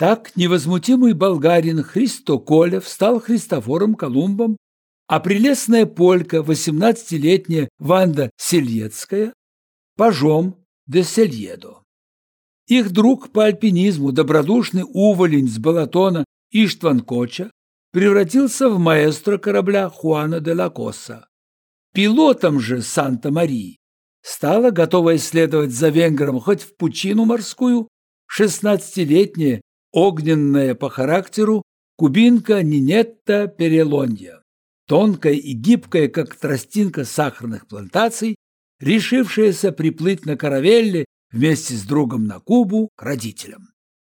Так невозмутимый болгарин Христо Колев стал Христофором Колумбом, а прелестная полька, 18-летняя Ванда Сельецкая, пажом де Сельедо. Их друг по альпинизму, добродушный уволень с Балатона Иштван Коча, превратился в маэстро корабля Хуана де ла Коса. Пилотом же Санта-Марии стала, готовая следовать за венгром хоть в пучину морскую, 16-летняя огненная по характеру кубинка Нинетта Перелонья, тонкая и гибкая, как тростинка сахарных плантаций, решившаяся приплыть на каравелле вместе с другом на Кубу к родителям.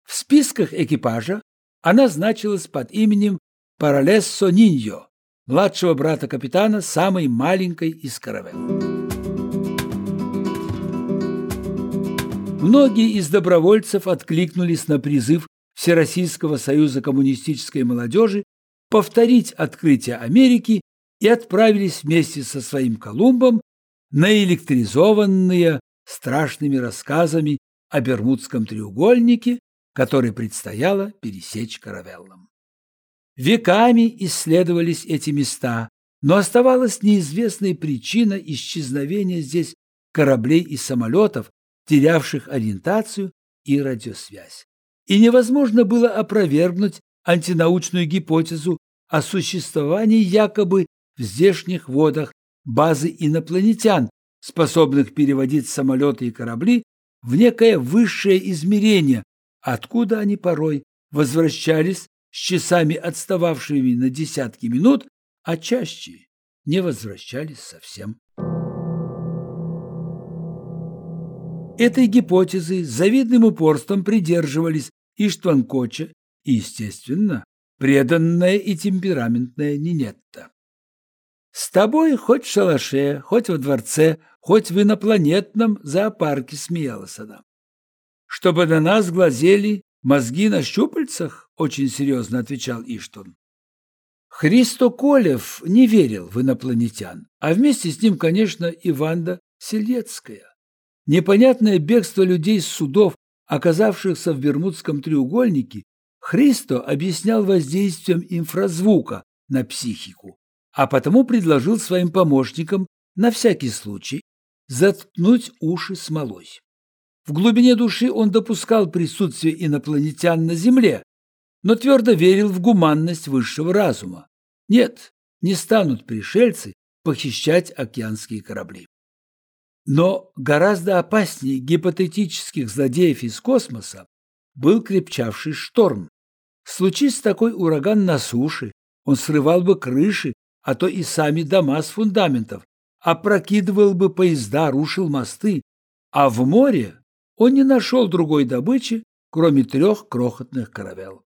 В списках экипажа она значилась под именем Паралессо Ниньо, младшего брата капитана, самой маленькой из каравелл. Многие из добровольцев откликнулись на призыв Всероссийского союза коммунистической молодежи повторить открытие Америки и отправились вместе со своим Колумбом наэлектризованные страшными рассказами о Бермудском треугольнике, который предстояло пересечь каравеллам. Веками исследовались эти места, но оставалась неизвестной причина исчезновения здесь кораблей и самолетов, терявших ориентацию и радиосвязь и невозможно было опровергнуть антинаучную гипотезу о существовании якобы в здешних водах базы инопланетян, способных переводить самолеты и корабли в некое высшее измерение, откуда они порой возвращались с часами отстававшими на десятки минут, а чаще не возвращались совсем. Этой гипотезы завидным упорством придерживались и Штванкоча, и, естественно, преданная и темпераментная Нинетта. С тобой хоть в шалаше, хоть во дворце, хоть в инопланетном зоопарке смеялась она. Чтобы на нас глазели мозги на щупальцах, очень серьезно отвечал Иштон. Христо Колев не верил в инопланетян, а вместе с ним, конечно, и Ванда Селецкая. Непонятное бегство людей с судов, оказавшихся в Бермудском треугольнике, Христо объяснял воздействием инфразвука на психику, а потому предложил своим помощникам на всякий случай заткнуть уши смолой. В глубине души он допускал присутствие инопланетян на Земле, но твердо верил в гуманность высшего разума. Нет, не станут пришельцы похищать океанские корабли. Но гораздо опаснее гипотетических злодеев из космоса был крепчавший шторм. Случись такой ураган на суше, он срывал бы крыши, а то и сами дома с фундаментов, опрокидывал бы поезда, рушил мосты, а в море он не нашел другой добычи, кроме трех крохотных каравел.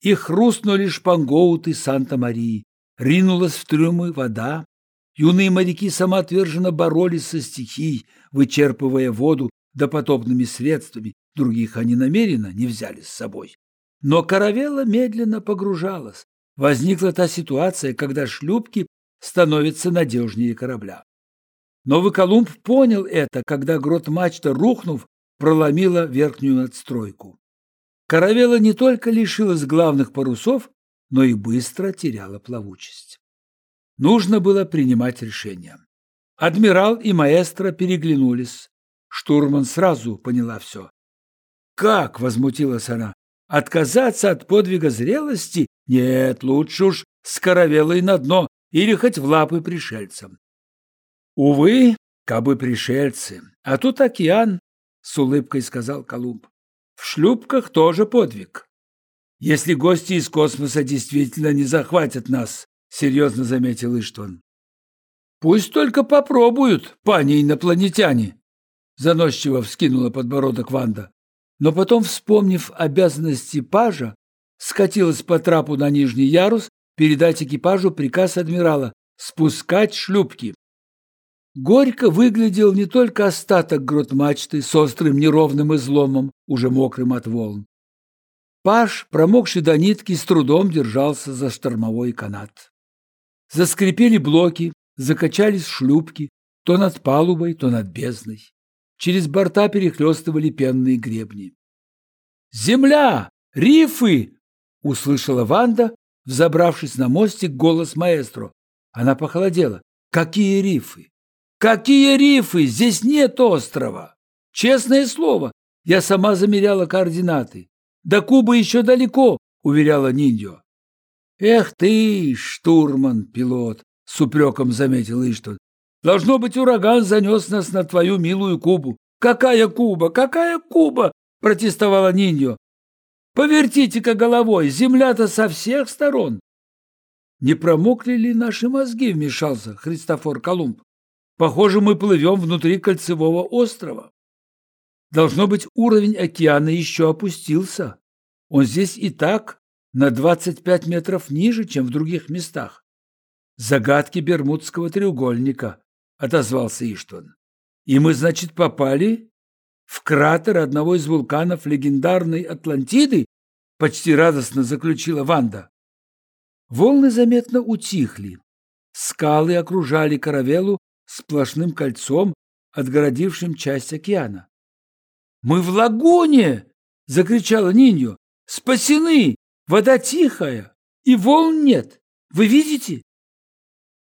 И хрустнули шпангоуты Санта-Марии, ринулась в трюмы вода, Юные моряки самоотверженно боролись со стихией, вычерпывая воду допотопными средствами, других они намеренно не взяли с собой. Но каравелла медленно погружалась. Возникла та ситуация, когда шлюпки становятся надежнее корабля. Новый Колумб понял это, когда грот-мачта, рухнув, проломила верхнюю надстройку. Каравелла не только лишилась главных парусов, но и быстро теряла плавучесть. Нужно было принимать решение. Адмирал и маэстро переглянулись. Штурман сразу поняла все. «Как?» — возмутилась она. «Отказаться от подвига зрелости? Нет, лучше уж с каравелой на дно или хоть в лапы пришельцам». «Увы, кабы пришельцы, а тут океан», — с улыбкой сказал Колумб. «В шлюпках тоже подвиг. Если гости из космоса действительно не захватят нас, — серьезно заметил Иштван. «Пусть только попробуют, пани инопланетяне!» Заносчиво вскинула подбородок Ванда. Но потом, вспомнив обязанности пажа, скатилась по трапу на нижний ярус передать экипажу приказ адмирала спускать шлюпки. Горько выглядел не только остаток грот-мачты с острым неровным изломом, уже мокрым от волн. Паш, промокший до нитки, с трудом держался за штормовой канат. Заскрипели блоки, закачались шлюпки, то над палубой, то над бездной. Через борта перехлестывали пенные гребни. «Земля!» — «Рифы!» – услышала Ванда, взобравшись на мостик, голос маэстро. Она похолодела. «Какие рифы? Какие рифы? Здесь нет острова! Честное слово, я сама замеряла координаты. До Кубы еще далеко, уверяла Ниндио. Эх ты, штурман-пилот, с упреком заметил Иштон. Должно быть, ураган занес нас на твою милую Кубу. Какая Куба? Какая Куба? протестовала Ниндио. Повертите-ка головой, земля-то со всех сторон. Не промокли ли наши мозги, вмешался Христофор Колумб. Похоже, мы плывем внутри кольцевого острова. Должно быть, уровень океана еще опустился. Он здесь и так на 25 метров ниже, чем в других местах. Загадки Бермудского треугольника, отозвался Иштван. И мы, значит, попали в кратер одного из вулканов легендарной Атлантиды? Почти радостно заключила Ванда. Волны заметно утихли. Скалы окружали каравеллу сплошным кольцом, отгородившим часть океана. «Мы в лагуне!» — закричала Ниньо. «Спасены! Вода тихая, и волн нет. Вы видите?»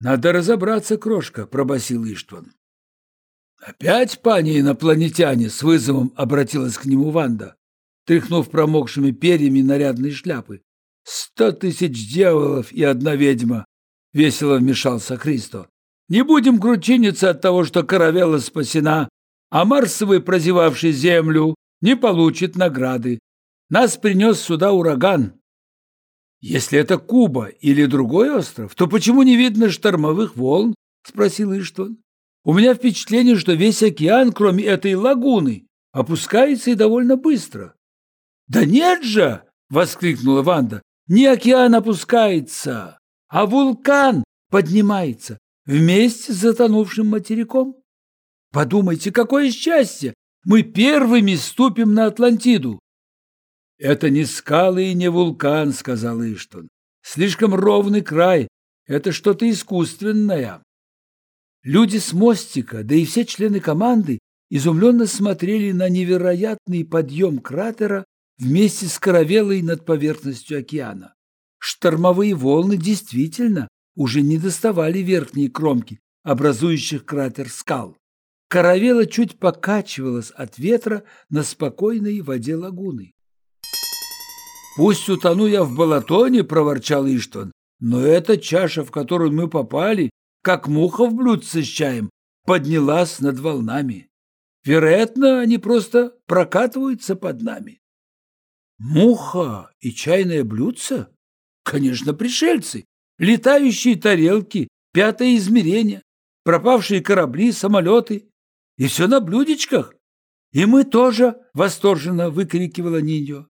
«Надо разобраться, крошка», — пробасил Иштван. «Опять, пани инопланетяне?» — с вызовом обратилась к нему Ванда, тряхнув промокшими перьями нарядной шляпы. «Сто тысяч дьяволов и одна ведьма!» — весело вмешался Христо. «Не будем кручиниться от того, что каравелла спасена, а Марсовый, прозевавший землю, не получит награды. Нас принес сюда ураган. Если это Куба или другой остров, то почему не видно штормовых волн? Спросил Иштван. У меня впечатление, что весь океан, кроме этой лагуны, опускается и довольно быстро. Да нет же! воскликнула Ванда. Не океан опускается, а вулкан поднимается вместе с затонувшим материком. Подумайте, какое счастье! Мы первыми ступим на Атлантиду. Это не скалы и не вулкан, сказал Иштон. Слишком ровный край. Это что-то искусственное. Люди с мостика, да и все члены команды изумленно смотрели на невероятный подъем кратера вместе с каравеллой над поверхностью океана. Штормовые волны действительно уже не доставали верхней кромки, образующих кратер скал. Каравелла чуть покачивалась от ветра на спокойной воде лагуны. «Пусть утону я в балатоне», — проворчал Иштван, «но эта чаша, в которую мы попали, как муха в блюдце с чаем, поднялась над волнами. Вероятно, они просто прокатываются под нами». «Муха и чайное блюдце? Конечно, пришельцы, летающие тарелки, пятое измерение, пропавшие корабли, самолеты. И все на блюдечках. И мы тоже, восторженно выкрикивала Ниньо.